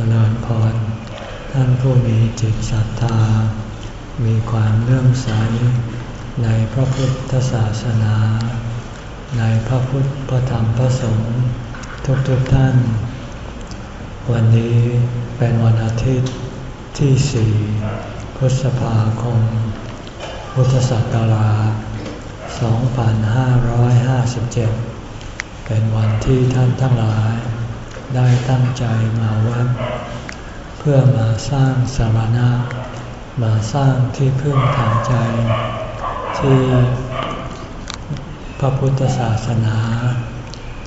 จริญพร ท่านผู้มีจิตศรัทธา มีความเลื่อมใส ในพระพุทธศาสนา ในพระพุทธพระธรรมพระสงฆ์ทุกๆทท่าน วันนี้เป็นวันอาทิตย์ที่สี่พฤษภาคม พุทธศักราช 2557 เป็นวันที่ท่านทั้งหลาย ได้ตั้งใจมาวัดเพื่อมาสร้างสารณะมาสร้างที่พึ่งทางใจ ที่พระพุทธศาสนา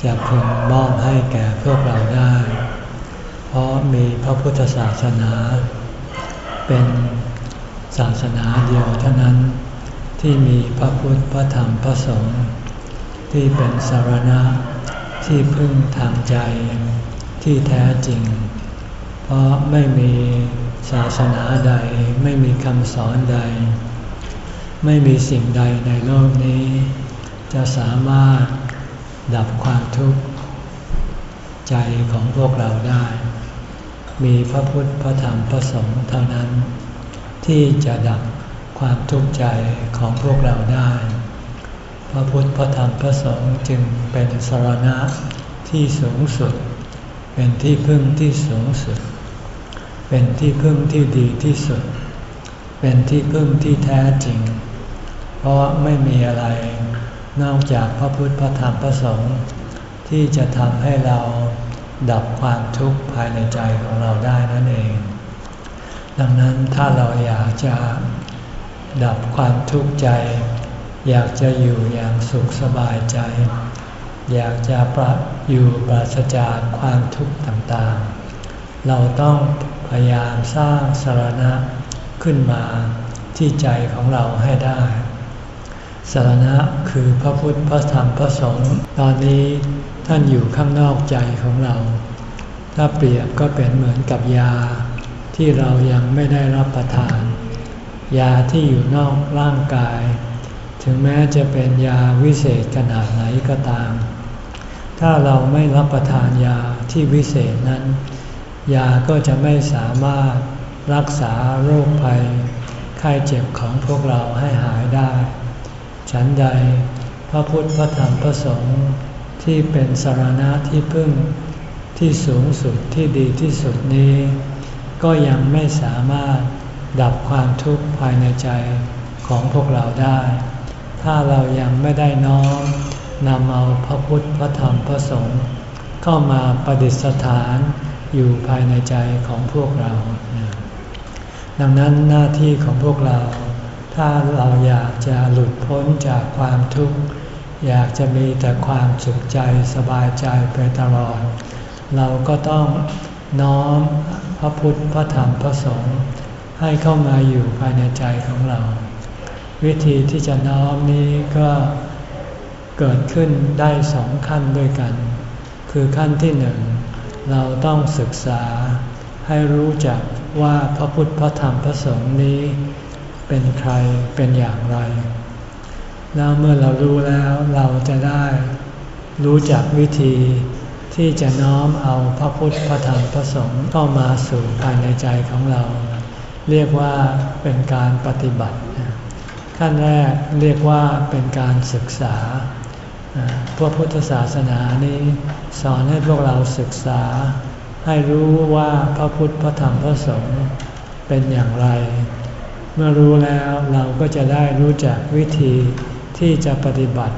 จะพึงมอบให้แก่พวกเราได้ เพราะมีพระพุทธศาสนา เป็นศาสนาเดียวเท่านั้นที่มีพระพุทธพระธรรมพระสงฆ์ที่เป็นสารณะที่พึ่งทางใจ ที่แท้จริง เพราะไม่มีศาสนาใด ไม่มีคำสอนใด ไม่มีสิ่งใดในโลกนี้ จะสามารถดับความทุกข์ใจของพวกเราได้ มีพระพุทธพระธรรมพระสงฆ์เท่านั้น ที่จะดับความทุกข์ใจของพวกเราได้ พระพุทธพระธรรมพระสงฆ์จึงเป็นสารณะที่สูงสุด เป็นที่พึ่งที่สูงสุด เป็นที่พึ่งที่ดีที่สุด เป็นที่พึ่งที่แท้จริง เพราะไม่มีอะไร นอกจากพระพุทธพระธรรมพระสงฆ์ที่จะทำให้เราดับความทุกข์ภายในใจของเราได้นั่นเอง ดังนั้นถ้าเราอยากจะดับความทุกข์ใจ อยากจะอยู่อย่างสุขสบายใจ อยากจะประอยู่ปราศจากความทุกข์ต่างๆ เราต้องพยายามสร้างสารณะขึ้นมาที่ใจของเราให้ได้ สารณะคือพระพุทธพระธรรมพระสงฆ์ตอนนี้ท่านอยู่ข้างนอกใจของเรา ถ้าเปรียบก็เป็นเหมือนกับยาที่เรายังไม่ได้รับประทาน ยาที่อยู่นอกร่างกาย ถึงแม้จะเป็นยาวิเศษขนาดไหนก็ตาม ถ้าเราไม่รับประทานยาที่วิเศษนั้น ยาก็จะไม่สามารถรักษาโรคภัยไข้เจ็บของพวกเราให้หายได้ ฉันใดพระพุทธพระธรรมพระสงฆ์ที่เป็นสารณะที่พึ่งที่สูงสุดที่ดีที่สุดนี้ ก็ยังไม่สามารถดับความทุกข์ภายในใจของพวกเราได้ ถ้าเรายังไม่ได้น้อม นำเอาพระพุทธ พระธรรม พระสงฆ์เข้ามาประดิษฐานอยู่ภายในใจของพวกเรา ดังนั้นหน้าที่ของพวกเรา ถ้าเราอยากจะหลุดพ้นจากความทุกข์ อยากจะมีแต่ความสุขใจสบายใจไปตลอด เราก็ต้องน้อมพระพุทธ พระธรรม พระสงฆ์ให้เข้ามาอยู่ภายในใจของเรา วิธีที่จะน้อมนี้ก็ เกิดขึ้นได้สองขั้นด้วยกัน คือขั้นที่หนึ่งเราต้องศึกษาให้รู้จักว่าพระพุทธพระธรรมพระสงฆ์นี้ เป็นใครเป็นอย่างไร แล้วเมื่อเรารู้แล้วเราจะได้รู้จักวิธีที่จะน้อมเอาพระพุทธพระธรรมพระสงฆ์เข้ามาสู่ภายในใจของเรา เรียกว่าเป็นการปฏิบัติ ขั้นแรกเรียกว่าเป็นการศึกษา พระพุทธศาสนานี้สอนให้พวกเราศึกษา ให้รู้ว่าพระพุทธพระธรรมพระสงฆ์เป็นอย่างไร เมื่อรู้แล้วเราก็จะได้รู้จักวิธีที่จะปฏิบัติ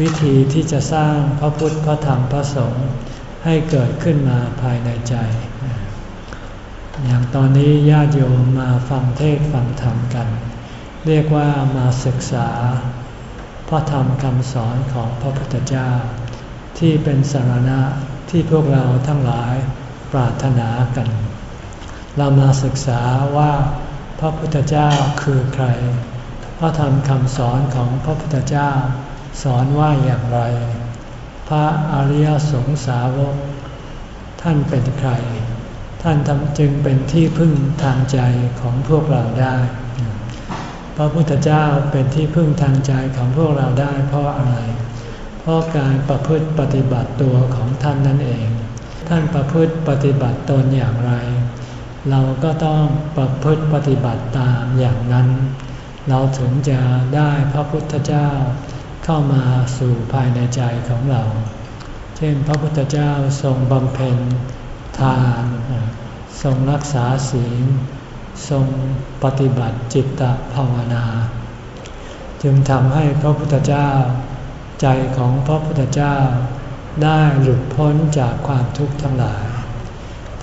วิธีที่จะสร้างพระพุทธพระธรรมพระสงฆ์ให้เกิดขึ้นมาภายในใจ อย่างตอนนี้ญาติโยมมาฟังเทศฟังธรรมกัน เรียกว่ามาศึกษา พระธรรมคำสอนของพระพุทธเจ้า ที่เป็นสารณะที่พวกเราทั้งหลายปรารถนากัน เรามาศึกษาว่าพระพุทธเจ้าคือใคร พระธรรมคำสอนของพระพุทธเจ้า สอนว่าอย่างไร พระอริยสงสาวก ท่านเป็นใคร ท่านจึงเป็นที่พึ่งทางใจของพวกเราได้ พระพุทธเจ้าเป็นที่พึ่งทางใจของพวกเราได้เพราะอะไร เพราะการประพฤติปฏิบัติตัวของท่านนั่นเอง ท่านประพฤติปฏิบัติตนอย่างไร เราก็ต้องประพฤติปฏิบัติตามอย่างนั้น เราถึงจะได้พระพุทธเจ้าเข้ามาสู่ภายในใจของเรา เช่นพระพุทธเจ้าทรงบำเพ็ญทาน ทรงรักษาศีล ทรงปฏิบัติจิตตภาวนา จึงทำให้พระพุทธเจ้า ใจของพระพุทธเจ้า ได้หลุดพ้นจากความทุกข์ทั้งหลาย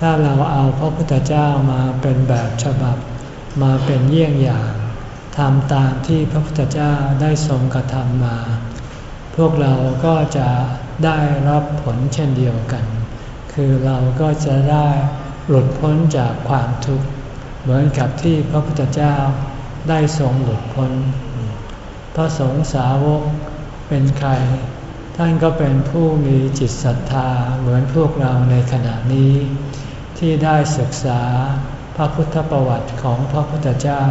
ถ้าเราเอาพระพุทธเจ้ามาเป็นแบบฉบับมาเป็นเยี่ยงอย่างทำตามที่พระพุทธเจ้าได้ทรงกระทำมา พวกเราก็จะได้รับผลเช่นเดียวกัน คือเราก็จะได้หลุดพ้นจากความทุกข์ เหมือนกับที่พระพุทธเจ้าได้ทรงหลุดพ้น พระสงฆ์สาวกเป็นใคร ท่านก็เป็นผู้มีจิตศรัทธาเหมือนพวกเราในขณะนี้ ที่ได้ศึกษาพระพุทธประวัติของพระพุทธเจ้า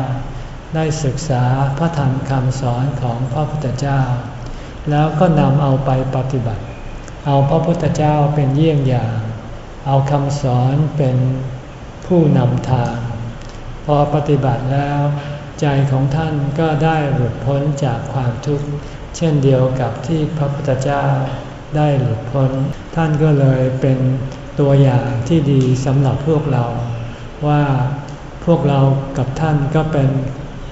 ได้ศึกษาพระธรรมคำสอนของพระพุทธเจ้า แล้วก็นำเอาไปปฏิบัติ เอาพระพุทธเจ้าเป็นเยี่ยงอย่าง เอาคำสอนเป็นผู้นำทาง พอปฏิบัติแล้ว ใจของท่านก็ได้หลุดพ้นจากความทุกข์ เช่นเดียวกับที่พระพุทธเจ้าได้หลุดพ้น ท่านก็เลยเป็นตัวอย่างที่ดีสำหรับพวกเรา ว่าพวกเรากับท่านก็เป็น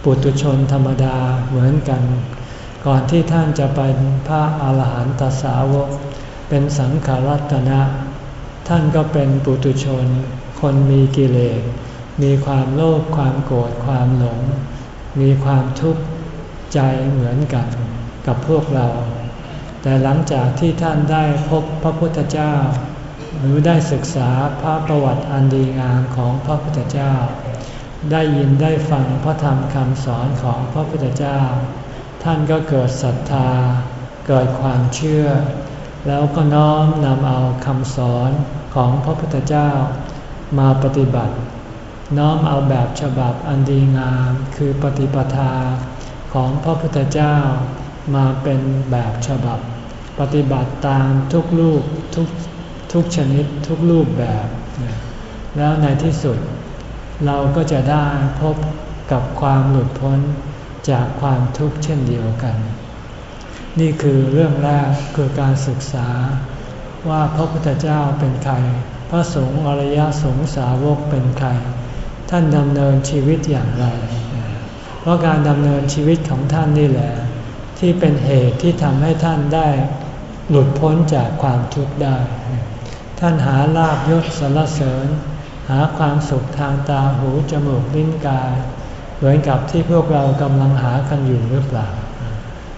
ปุถุชนธรรมดาเหมือนกัน ก่อนที่ท่านจะเป็นพระอาหารหันตสาวก เป็นสังขารัตนะ ท่านก็เป็นปุถุชน คนมีกิเลส มีความโลภความโกรธความหลง มีความทุกข์ใจเหมือนกันกับพวกเรา แต่หลังจากที่ท่านได้พบพระพุทธเจ้า หรือได้ศึกษาพระประวัติอันดีงามของพระพุทธเจ้า ได้ยินได้ฟังพระธรรมคำสอนของพระพุทธเจ้า ท่านก็เกิดศรัทธา เกิดความเชื่อ แล้วก็น้อมนำเอาคำสอนของพระพุทธเจ้ามาปฏิบัติ น้อมเอาแบบฉบับอันดีงามคือปฏิปทาของพระพุทธเจ้ามาเป็นแบบฉบับ ปฏิบัติตามทุกรูปทุกทุกชนิดทุกรูปแบบ แล้วในที่สุด เราก็จะได้พบกับความหลุดพ้นจากความทุกข์เช่นเดียวกัน นี่คือเรื่องแรกคือการศึกษาว่าพระพุทธเจ้าเป็นใคร พระสงฆ์อริยสงสาวกเป็นใคร ท่านดำเนินชีวิตอย่างไร เพราะการดำเนินชีวิตของท่านนี่แหละ ที่เป็นเหตุที่ทำให้ท่านได้หลุดพ้นจากความทุกข์ได้ ท่านหาลาบยศสรรเสริญ หาความสุขทางตาหูจมูกลิ้นกาย เหมือนกับที่พวกเรากำลังหากันอยู่หรือเปล่า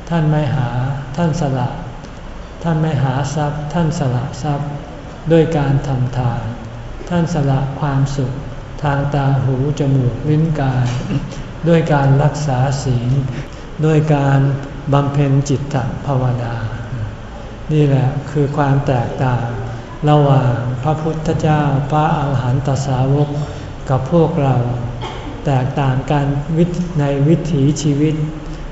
ท่านไม่หาท่านสละ ท่านไม่หาทรัพย์ ท่านสละทรัพย์ ด้วยการทำทาน ท่านสละความสุข ทางตาหูจมูกลิ้นกาย ด้วยการรักษาศีล ด้วยการบำเพ็ญจิตตภาวนา นี่แหละคือความแตกต่าง ระหว่างพระพุทธเจ้าพระอาหารหันตสาวกกับพวกเรา แตกต่างกันในวิถีชีวิต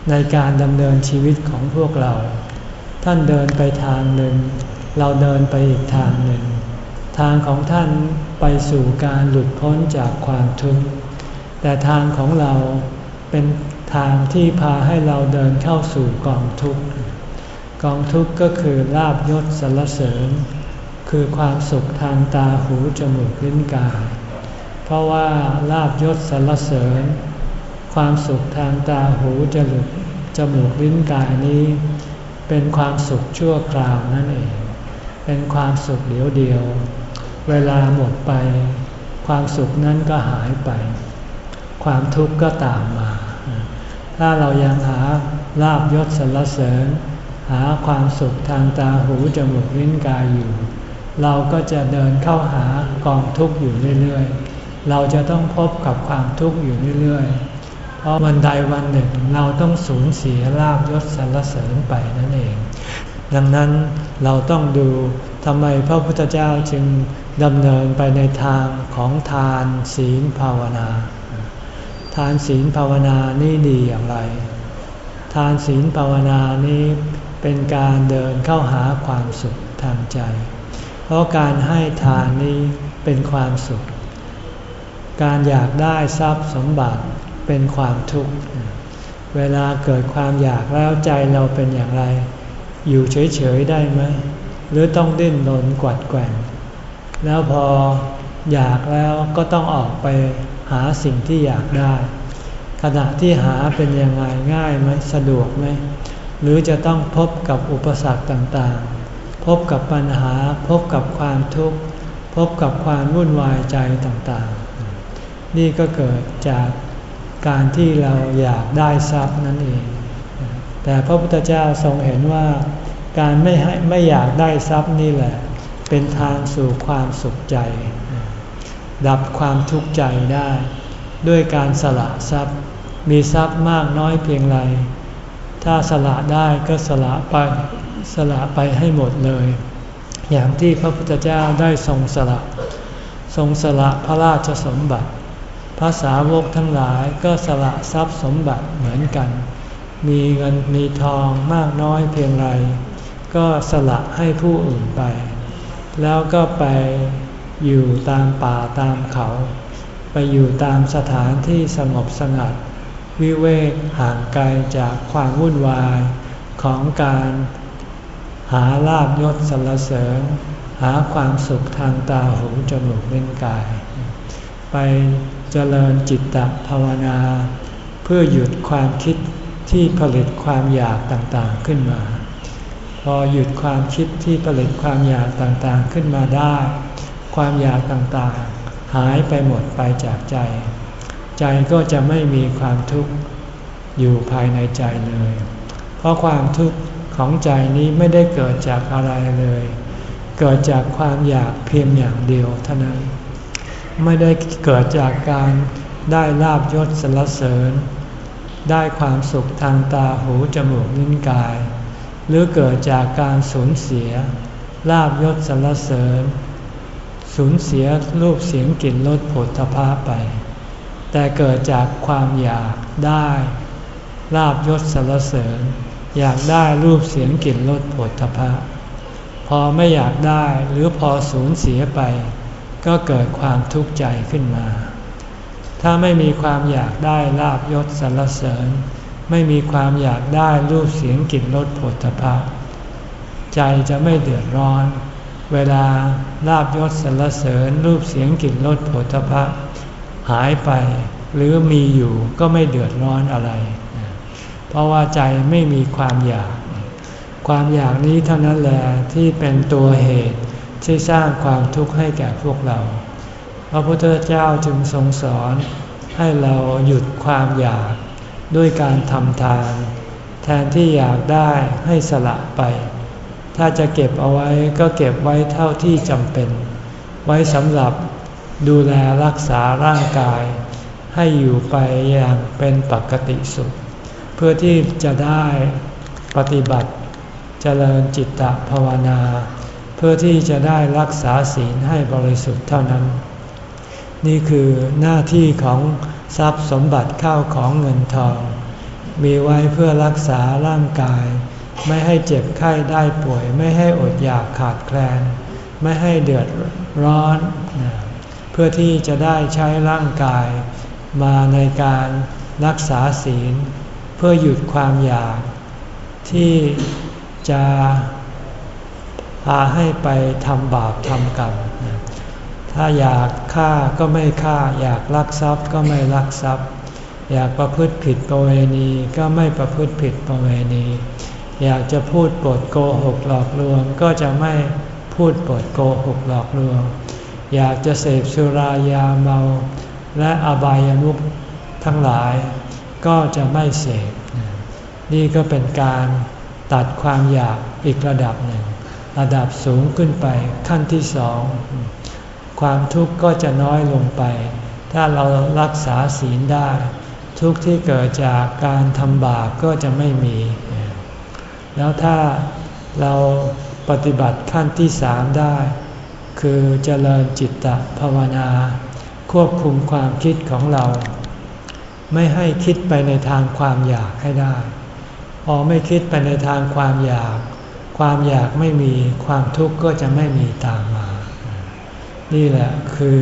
ในการดำเนินชีวิตของพวกเรา ท่านเดินไปทางหนึ่ง เราเดินไปอีกทางหนึ่ง ทางของท่าน ไปสู่การหลุดพ้นจากความทุกข์ แต่ทางของเราเป็นทางที่พาให้เราเดินเข้าสู่กองทุกข์ กองทุกข์ก็คือลาบยศสรรเสริญ คือความสุขทางตาหูจมูกลิ้นกาย เพราะว่าลาบยศสรรเสริญ ความสุขทางตาหูจมูกจมูกลิ้นกายนี้ เป็นความสุขชั่วคราวนั่นเอง เป็นความสุขเดียวเดียว เวลาหมดไป ความสุขนั้นก็หายไป ความทุกข์ก็ตามมา ถ้าเรายังหาลาบยศสรรเสริญ หาความสุขทางตาหูจมูกลิ้นกายอยู่ เราก็จะเดินเข้าหากองทุกข์อยู่เรื่อยๆ เราจะต้องพบกับความทุกข์อยู่เรื่อยๆ เพราะวันใดวันหนึ่งเราต้องสูญเสียลาบยศสรรเสริญไปนั่นเอง ดังนั้นเราต้องดูทำไมพระพุทธเจ้าจึง ดำเนินไปในทางของทานศีลภาวนา ทานศีลภาวนานี่ดีอย่างไร ทานศีลภาวนานี้เป็นการเดินเข้าหาความสุขทางใจ เพราะการให้ทานนี้เป็นความสุข การอยากได้ทรัพย์สมบัติเป็นความทุกข์ เวลาเกิดความอยากแล้วใจเราเป็นอย่างไร อยู่เฉยๆได้ไหม หรือต้องดิ้นรนกวัดแกว่ง แล้วพออยากแล้วก็ต้องออกไปหาสิ่งที่อยากได้ ขณะที่หาเป็นยังไงง่ายไหมสะดวกไหมหรือจะต้องพบกับอุปสรรคต่างๆ พบกับปัญหาพบกับความทุกข์ พบกับความวุ่นวายใจต่างๆ นี่ก็เกิดจากการที่เราอยากได้ทรัพย์นั่นเอง แต่พระพุทธเจ้าทรงเห็นว่าการไม่ให้ไม่อยากได้ทรัพย์นี่แหละ เป็นทางสู่ความสุขใจ ดับความทุกข์ใจได้ ด้วยการสละทรัพย์ มีทรัพย์มากน้อยเพียงไร ถ้าสละได้ก็สละไปสละไปให้หมดเลย อย่างที่พระพุทธเจ้าได้ทรงสละ ทรงสละพระราชสมบัติภาษาวกทั้งหลายก็สละทรัพย์สมบัติเหมือนกัน มีเงินมีทองมากน้อยเพียงไร ก็สละให้ผู้อื่นไป แล้วก็ไปอยู่ตามป่าตามเขา ไปอยู่ตามสถานที่สงบสงัด วิเวกห่างไกลจากความวุ่นวายของการหาลาบยศสรรเสริญ หาความสุขทางตาหูจมูกเล่นกาย ไปเจริญจิตตภาวนา เพื่อหยุดความคิดที่ผลิตความอยากต่างๆขึ้นมา พอหยุดความคิดที่ผลิตความอยากต่างๆขึ้นมาได้ ความอยากต่างๆ หายไปหมดไปจากใจ ใจก็จะไม่มีความทุกข์อยู่ภายในใจเลย เพราะความทุกข์ของใจนี้ไม่ได้เกิดจากอะไรเลย เกิดจากความอยากเพียงอย่างเดียวเท่านั้น ไม่ได้เกิดจากการได้ลาบยศสรรเสริญ ได้ความสุขทางตาหูจมูกลิ้นกาย หรือเกิดจากการสูญเสียลาบยศสรรเสริญ สูญเสียรูปเสียงกลิ่นรสผลทพะไป แต่เกิดจากความอยากได้ลาบยศสรรเสริญ อยากได้รูปเสียงกลิ่นรสผลทพะ พอไม่อยากได้หรือพอสูญเสียไป ก็เกิดความทุกข์ใจขึ้นมา ถ้าไม่มีความอยากได้ลาบยศสรรเสริญ ไม่มีความอยากได้รูปเสียงกลิ่นรสผลตภะใจจะไม่เดือดร้อน เวลาลาบยศสรรเสริญรูปเสียงกลิ่นรสผลตภะหายไป หรือมีอยู่ก็ไม่เดือดร้อนอะไร เพราะว่าใจไม่มีความอยาก ความอยากนี้เท่านั้นแหละที่เป็นตัวเหตุที่สร้างความทุกข์ให้แก่พวกเรา พระพุทธเจ้าจึงทรงสอนให้เราหยุดความอยาก ด้วยการทำทาน แทนที่อยากได้ให้สละไป ถ้าจะเก็บเอาไว้ก็เก็บไว้เท่าที่จำเป็น ไว้สำหรับดูแลรักษาร่างกาย ให้อยู่ไปอย่างเป็นปกติสุข เพื่อที่จะได้ปฏิบัติเจริญจิตตภาวนา เพื่อที่จะได้รักษาศีลให้บริสุทธิ์เท่านั้น นี่คือหน้าที่ของ ทรัพย์สมบัติข้าวของเงินทอง มีไว้เพื่อรักษาร่างกาย ไม่ให้เจ็บไข้ได้ป่วย ไม่ให้อดอยากขาดแคลน ไม่ให้เดือดร้อน เพื่อที่จะได้ใช้ร่างกาย มาในการรักษาศีล เพื่อหยุดความอยาก ที่จะพาให้ไปทำบาปทำกรรม ถ้าอยากฆ่าก็ไม่ฆ่า อยากลักทรัพย์ก็ไม่ลักทรัพย์ อยากประพฤติผิดประเวณีก็ไม่ประพฤติผิดประเวณี อยากจะพูดปดโกหกหลอกลวงก็จะไม่พูดปดโกหกหลอกลวง อยากจะเสพสุรายาเมา และอบายามุขทั้งหลาย ก็จะไม่เสพนี่ก็เป็นการตัดความอยากอีกระดับหนึ่ง ระดับสูงขึ้นไปขั้นที่สอง ความทุกข์ก็จะน้อยลงไป ถ้าเรารักษาศีลได้ ทุกข์ที่เกิดจากการทำบาปก็จะไม่มี แล้วถ้าเราปฏิบัติขั้นที่สามได้ คือเจริญจิตตภาวนา ควบคุมความคิดของเรา ไม่ให้คิดไปในทางความอยากให้ได้ พอไม่คิดไปในทางความอยาก ความอยากไม่มีความทุกข์ก็จะไม่มีตามมา นี่แหละคือ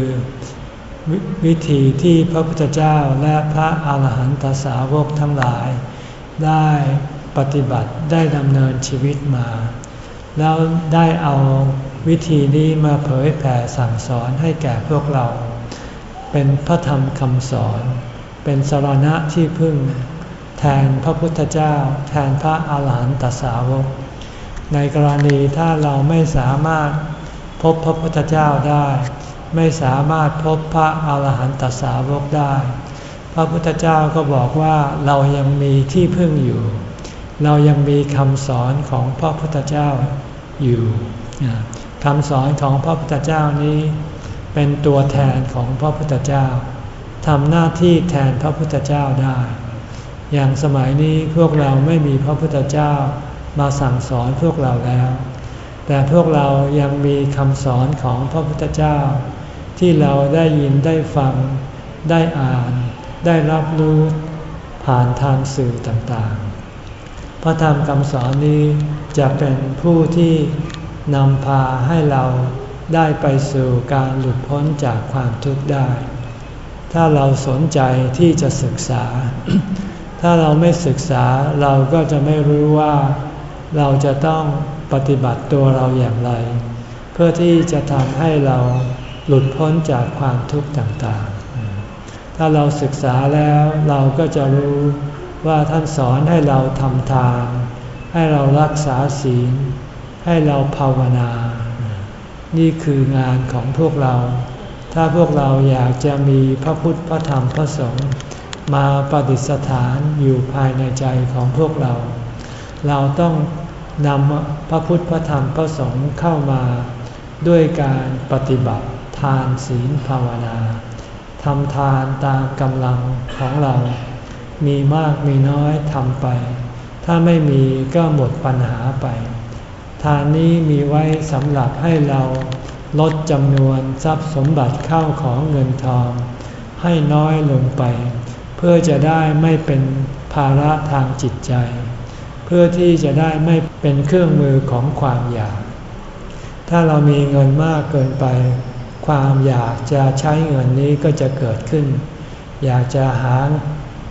ววิธีที่พระพุทธเจ้าและพระอาหารหันตสาวกทั้งหลาย ได้ปฏิบัติได้ดำเนินชีวิตมา แล้วได้เอาวิธีนี้มาเผยแผ่สั่งสอนให้แก่พวกเรา เป็นพระธรรมคำสอน เป็นสรณะที่พึ่ง แทนพระพุทธเจ้า แทนพระอาหารหันตสาวก ในกรณีถ้าเราไม่สามารถ พบพระพุทธเจ้าได้ ไม่สามารถพบพระอาหารหันตสาวกได้ พระพุทธเจ้าก็บอกว่าเรายังมีที่พึ่งอยู่ เรายังมีคำสอนของพระพุทธเจ้าอยู่คำสอนของพระพุทธเจ้านี้ เป็นตัวแทนของพระพุทธเจ้าทำหน้าที่แทนพระพุทธเจ้าได้ อย่างสมัยนี้พวกเราไม่มีพระพุทธเจ้ามาสั่งสอนพวกเราแล้ว แต่พวกเรายังมีคำสอนของพระพุทธเจ้า ที่เราได้ยินได้ฟัง ได้อ่าน ได้รับรู้ผ่านทางสื่อต่างๆ พระธรรมคำสอนนี้จะเป็นผู้ที่นำพาให้เราได้ไปสู่การหลุดพ้นจากความทุกข์ได้ ถ้าเราสนใจที่จะศึกษา ถ้าเราไม่ศึกษาเราก็จะไม่รู้ว่าเราจะต้อง ปฏิบัติตัวเราอย่างไร เพื่อที่จะทำให้เราหลุดพ้นจากความทุกข์ต่างๆ ถ้าเราศึกษาแล้วเราก็จะรู้ว่าท่านสอนให้เราทำทาน ให้เรารักษาศีล ให้เราภาวนา นี่คืองานของพวกเรา ถ้าพวกเราอยากจะมีพระพุทธพระธรรมพระสงฆ์มาปฏิสถานอยู่ภายในใจของพวกเรา เราต้อง นำพระพุทธพระธรรมพระสงฆ์เข้ามาด้วยการปฏิบัติทานศีลภาวนาทำทานตามกำลังของเรา มีมากมีน้อยทำไป ถ้าไม่มีก็หมดปัญหาไป ทานนี้มีไว้สำหรับให้เราลดจำนวนทรัพย์สมบัติเข้าของเงินทอง ให้น้อยลงไป เพื่อจะได้ไม่เป็นภาระทางจิตใจ พื่อที่จะได้ไม่เป็นเครื่องมือของความอยาก ถ้าเรามีเงินมากเกินไป ความอยากจะใช้เงินนี้ก็จะเกิดขึ้น อยากจะหา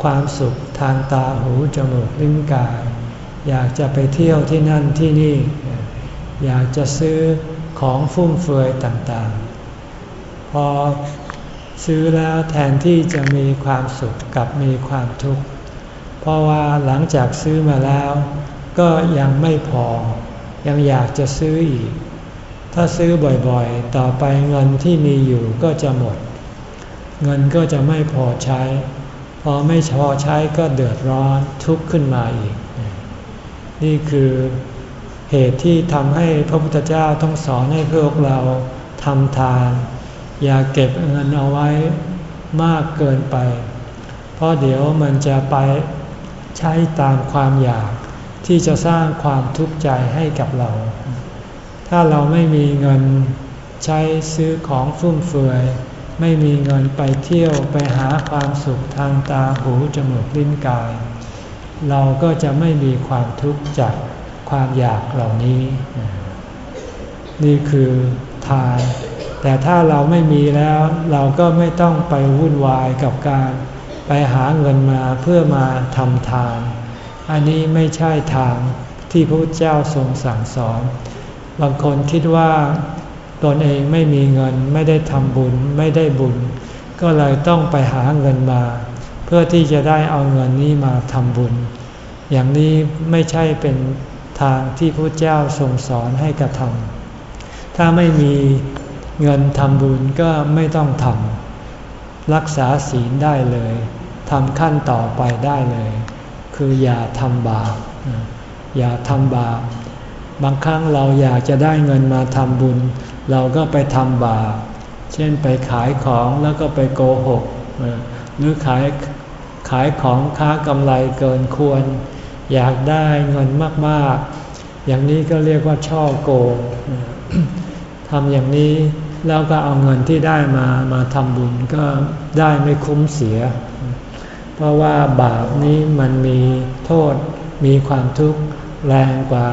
ความสุขทางตาหูจมูกลิ้นกาย อยากจะไปเที่ยวที่นั่นที่นี่ อยากจะซื้อของฟุ่มเฟือยต่างๆ พอซื้อแล้วแทนที่จะมีความสุขกับมีความทุกข์ เพราะว่าหลังจากซื้อมาแล้ว ก็ยังไม่พอ ยังอยากจะซื้ออีก ถ้าซื้อบ่อยๆ ต่อไปเงินที่มีอยู่ก็จะหมด เงินก็จะไม่พอใช้ พอไม่พอใช้ก็เดือดร้อนทุกข์ขึ้นมาอีก นี่คือเหตุที่ทำให้พระพุทธเจ้าต้องสอนให้พวกเราทำทาน อย่าเก็บเงินเอาไว้มากเกินไป เพราะเดี๋ยวมันจะไป ใช้ตามความอยากที่จะสร้างความทุกข์ใจให้กับเรา ถ้าเราไม่มีเงินใช้ซื้อของฟุ่มเฟือย ไม่มีเงินไปเที่ยวไปหาความสุขทางตาหูจมูกลิ้นกาย เราก็จะไม่มีความทุกข์จากความอยากเหล่านี้ นี่คือทาน แต่ถ้าเราไม่มีแล้วเราก็ไม่ต้องไปวุ่นวายกับการ ไปหาเงินมาเพื่อมาทำทาน อันนี้ไม่ใช่ทางที่พระพุทธเจ้าทรงสั่งสอน บางคนคิดว่าตนเองไม่มีเงินไม่ได้ทำบุญไม่ได้บุญ ก็เลยต้องไปหาเงินมา เพื่อที่จะได้เอาเงินนี้มาทำบุญ อย่างนี้ไม่ใช่เป็นทางที่พระเจ้าทรงสอนให้กระทำถ้าไม่มีเงินทำบุญก็ไม่ต้องทำรักษาศีลได้เลย ทำขั้นต่อไปได้เลย คืออย่าทำบาปอย่าทำบาปบางครั้งเราอยากจะได้เงินมาทำบุญ เราก็ไปทำบาปเช่นไปขายของแล้วก็ไปโกหกหรือขายขายของค้ากำไรเกินควร อยากได้เงินมากๆ อย่างนี้ก็เรียกว่าช่อโกงทำอย่างนี้แล้วก็เอาเงินที่ได้มามาทำบุญก็ได้ไม่คุ้มเสีย เพราะว่าบาปนี้มันมีโทษมีความทุกข์แรงกว่า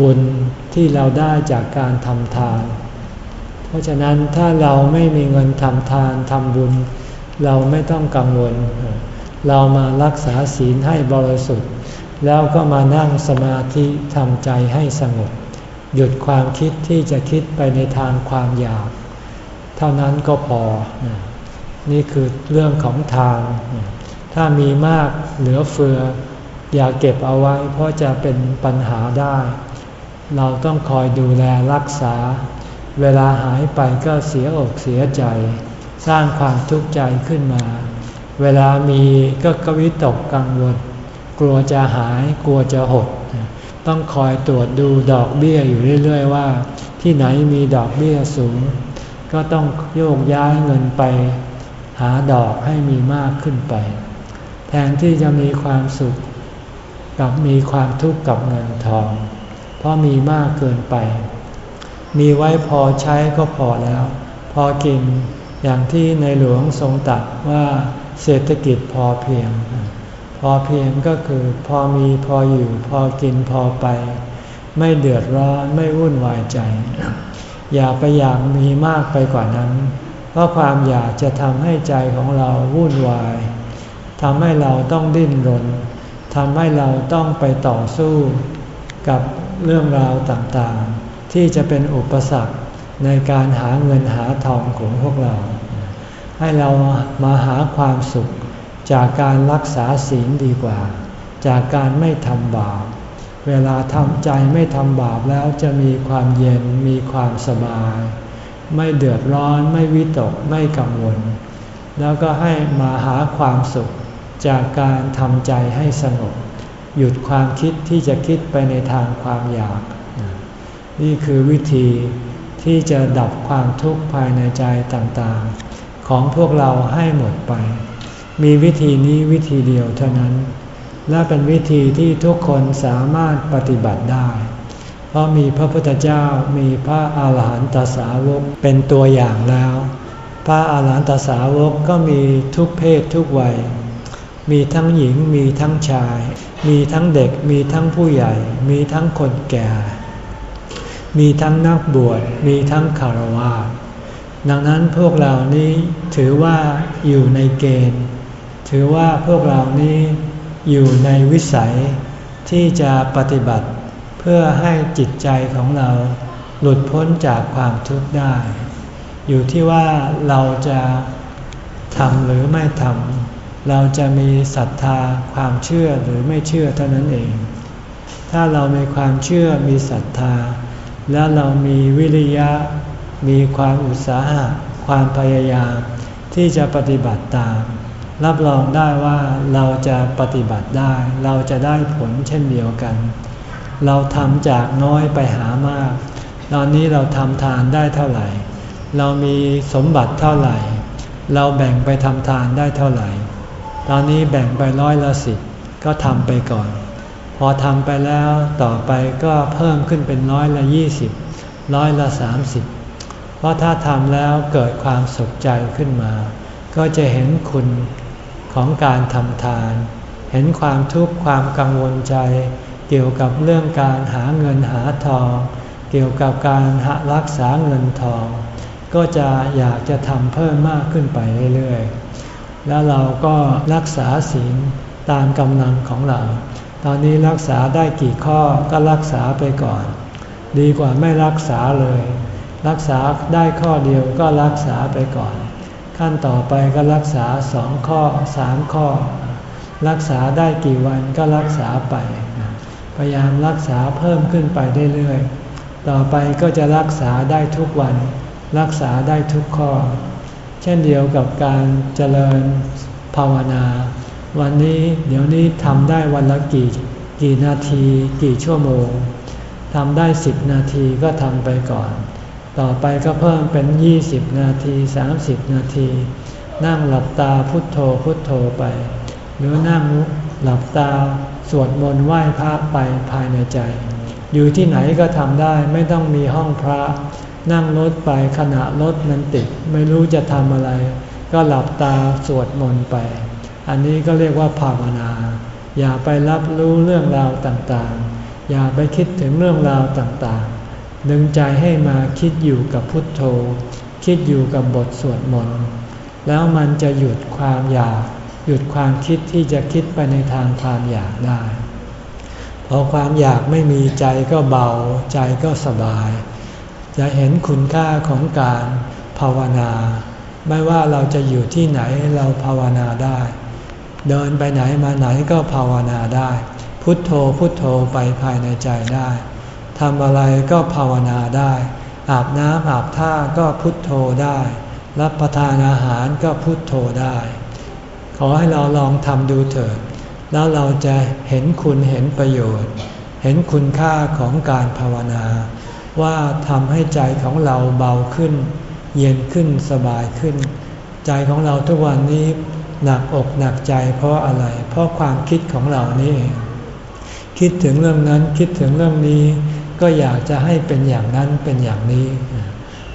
บุญที่เราได้จากการทำทาน เพราะฉะนั้นถ้าเราไม่มีเงินทำทานทำบุญ เราไม่ต้องกังวล เรามารักษาศีลให้บริสุทธิ์ แล้วก็มานั่งสมาธิทำใจให้สงบหยุดความคิดที่จะคิดไปในทางความอยาก เท่านั้นก็พอ นี่คือเรื่องของทาง ถ้ามีมากเหลือเฟือ อย่าเก็บเอาไว้ เพราะจะเป็นปัญหาได้ เราต้องคอยดูแลรักษา เวลาหายไปก็เสียอกเสียใจ สร้างความทุกข์ใจขึ้นมา เวลามีก็กวิตกกังวล กลัวจะหายกลัวจะหด ต้องคอยตรวจดูดอกเบี้ยอยู่เรื่อยๆว่า ที่ไหนมีดอกเบี้ยสูง ก็ต้องโยกย้ายเงินไป หาดอกให้มีมากขึ้นไป แทนที่จะมีความสุขกับมีความทุกข์กับเงินทอง เพราะมีมากเกินไป มีไว้พอใช้ก็พอแล้ว พอกินอย่างที่ในหลวงทรงตัดว่าเศรษฐกิจพอเพียง พอเพียงก็คือพอมีพออยู่พอกินพอไป ไม่เดือดร้อนไม่วุ่นวายใจ อย่าไปอยากมีมากไปกว่านั้น เพราะความอยากจะทำให้ใจของเราวุ่นวาย ทำให้เราต้องดิ้นรนทำให้เราต้องไปต่อสู้กับเรื่องราวต่างๆ ที่จะเป็นอุปสรรคในการหาเงินหาทองของพวกเรา ให้เรามาหาความสุขจากการรักษาศีลดีกว่า จากการไม่ทำบาป เวลาทำใจไม่ทำบาปแล้วจะมีความเย็นมีความสบาย ไม่เดือดร้อนไม่วิตกไม่กังวล แล้วก็ให้มาหาความสุข จากการทำใจให้สงบ หยุดความคิดที่จะคิดไปในทางความอยาก นี่คือวิธีที่จะดับความทุกข์ภายในใจต่างๆ ของพวกเราให้หมดไป มีวิธีนี้วิธีเดียวเท่านั้น และเป็นวิธีที่ทุกคนสามารถปฏิบัติได้ เพราะมีพระพุทธเจ้ามีพระอาหารหันตสาวกเป็นตัวอย่างแล้ว พระอาหารหันตสาวกก็มีทุกเพศทุกวัย มีทั้งหญิงมีทั้งชาย มีทั้งเด็กมีทั้งผู้ใหญ่ มีทั้งคนแก่ มีทั้งนักบวชมีทั้งคารวะดังนั้นพวกเรานี้ถือว่าอยู่ในเกณฑ์ ถือว่าพวกเรานี้อยู่ในวิสัยที่จะปฏิบัติ เพื่อให้จิตใจของเราหลุดพ้นจากความทุกข์ได้ อยู่ที่ว่าเราจะทำหรือไม่ทำ เราจะมีศรัทธาความเชื่อหรือไม่เชื่อเท่านั้นเอง ถ้าเรามีความเชื่อมีศรัทธา และเรามีวิริยะ มีความอุตสาหะความพยายาม ที่จะปฏิบัติตาม รับรองได้ว่าเราจะปฏิบัติได้ เราจะได้ผลเช่นเดียวกัน เราทำจากน้อยไปหามาก ตอนนี้เราทำทานได้เท่าไหร่ เรามีสมบัติเท่าไหร่ เราแบ่งไปทำทานได้เท่าไหร่ ตอนนี้แบ่งไปร้อยละสิบก็ทำไปก่อน พอทำไปแล้วต่อไปก็เพิ่มขึ้นเป็นร้อยละยี่สิบร้อยละสามสิบเพราะถ้าทำแล้วเกิดความสุขใจขึ้นมา ก็จะเห็นคุณของการทำทาน เห็นความทุกข์ความกังวลใจ เกี่ยวกับเรื่องการหาเงินหาทอง เกี่ยวกับการรักษาเงินทอง ก็จะอยากจะทำเพิ่มมากขึ้นไปเรื่อยๆ แล้วเราก็รักษาศีลตามกำลังของเรา ตอนนี้รักษาได้กี่ข้อก็รักษาไปก่อน ดีกว่าไม่รักษาเลย รักษาได้ข้อเดียวก็รักษาไปก่อน ขั้นต่อไปก็รักษาสองข้อสามข้อ รักษาได้กี่วันก็รักษาไป พยายามรักษาเพิ่มขึ้นไปเรื่อยๆต่อไปก็จะรักษาได้ทุกวัน รักษาได้ทุกข้อ เช่นเดียวกับการเจริญภาวนา วันนี้เดี๋ยวนี้ทำได้วันละกี่กี่นาทีกี่ชั่วโมงทำได้สิบนาทีก็ทำไปก่อน ต่อไปก็เพิ่มเป็น 20 นาที 30 นาที นั่งหลับตาพุทโธพุทโธไป หรือนั่งหลับตาสวดมนต์ไหว้พระไปภายในใจ อยู่ที่ไหนก็ทำได้ไม่ต้องมีห้องพระ นั่งรถไปขณะรถมันติด ไม่รู้จะทำอะไร ก็หลับตาสวดมนต์ไป อันนี้ก็เรียกว่าภาวนา อย่าไปรับรู้เรื่องราวต่างๆ อย่าไปคิดถึงเรื่องราวต่างๆ ดึงใจให้มาคิดอยู่กับพุทโธ คิดอยู่กับบทสวดมนต์ แล้วมันจะหยุดความอยาก หยุดความคิดที่จะคิดไปในทางความอยากได้ พอความอยากไม่มีใจก็เบาใจก็สบาย จะเห็นคุณค่าของการภาวนา ไม่ว่าเราจะอยู่ที่ไหนเราภาวนาได้ เดินไปไหนมาไหนก็ภาวนาได้ พุทโธพุทโธไปภายในใจได้ทำอะไรก็ภาวนาได้ อาบน้ำอาบท่าก็พุทโธได้ รับประทานอาหารก็พุทโธได้ ขอให้เราลองทำดูเถิด แล้วเราจะเห็นคุณเห็นประโยชน์ เห็นคุณค่าของการภาวนา ว่าทำให้ใจของเราเบาขึ้น เย็นขึ้นสบายขึ้น ใจของเราทุกวันนี้หนักอกหนักใจเพราะอะไร เพราะความคิดของเรานี่เอง คิดถึงเรื่องนั้นคิดถึงเรื่องนี้ ก็อยากจะให้เป็นอย่างนั้นเป็นอย่างนี้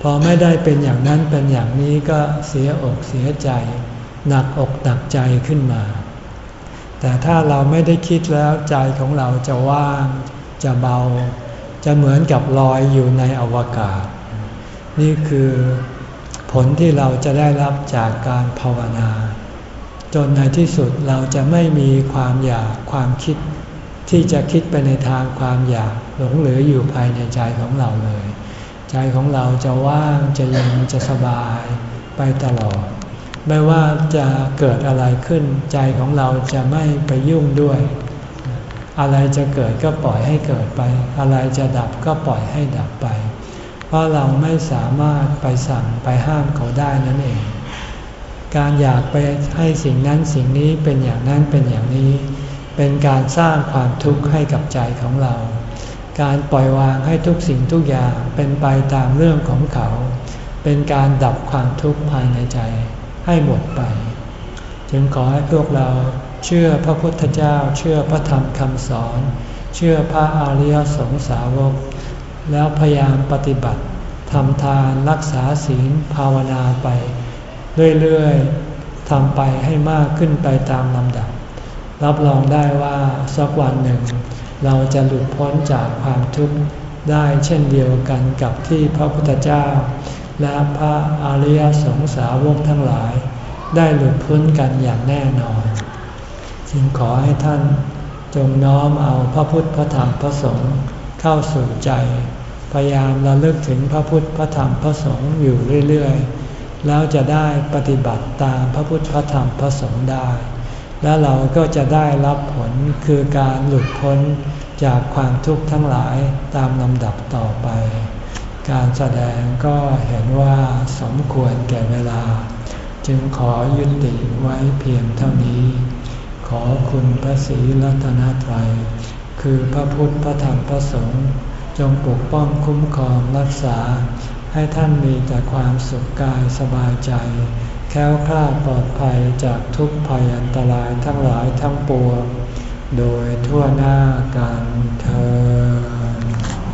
พอไม่ได้เป็นอย่างนั้นเป็นอย่างนี้ก็เสียอกเสียใจ หนักอกหนักใจขึ้นมา แต่ถ้าเราไม่ได้คิดแล้วใจของเราจะว่างจะเบา จะเหมือนกับลอยอยู่ในอวกาศ นี่คือผลที่เราจะได้รับจากการภาวนา จนในที่สุดเราจะไม่มีความอยากความคิด ที่จะคิดไปในทางความอยากหลงเหลืออยู่ภายในใจของเราเลย ใจของเราจะว่างจะเย็นจะสบายไปตลอด ไม่ว่าจะเกิดอะไรขึ้น ใจของเราจะไม่ไปยุ่งด้วย อะไรจะเกิดก็ปล่อยให้เกิดไป อะไรจะดับก็ปล่อยให้ดับไป เพราะเราไม่สามารถไปสั่งไปห้ามเขาได้นั่นเอง การอยากไปให้สิ่งนั้นสิ่งนี้เป็นอย่างนั้นเป็นอย่างนี้ เป็นการสร้างความทุกข์ให้กับใจของเรา การปล่อยวางให้ทุกสิ่งทุกอย่างเป็นไปตามเรื่องของเขา เป็นการดับความทุกข์ภายในใจให้หมดไป จึงขอให้พวกเรา เชื่อพระพุทธเจ้า เชื่อพระธรรมคำสอน เชื่อพระอริยสงสาวก แล้วพยายามปฏิบัติทำทานรักษาศีลภาวนาไป เรื่อยๆทำไปให้มากขึ้นไปตามลำดับ รับรองได้ว่าสักวันหนึ่ง เราจะหลุดพ้นจากความทุกข์ได้เช่นเดียวกันกับที่พระพุทธเจ้า และพระอริยสงสาวกทั้งหลาย ได้หลุดพ้นกันอย่างแน่นอน จึงขอให้ท่านจงน้อมเอาพระพุทธพระธรรมพระสงฆ์เข้าสู่ใจ พยายามระลึกถึงพระพุทธพระธรรมพระสงฆ์อยู่เรื่อยๆ แล้วจะได้ปฏิบัติตามพระพุทธพระธรรมพระสงฆ์ได้ แล้วเราก็จะได้รับผลคือการหลุดพ้นจากความทุกข์ทั้งหลายตามลำดับต่อไป การแสดงก็เห็นว่าสมควรแก่เวลา จึงขอยุติไว้เพียงเท่านี้ ขอคุณพระศรีรัตนตรัย คือพระพุทธพระธรรมพระสงฆ์จงปกป้องคุ้มครองรักษา ให้ท่านมีแต่ความสุขกายสบายใจ แค้วคลาดปลอดภัยจากทุกภัยอันตรายทั้งหลายทั้งปวงโดยทั่วหน้ากันเธอ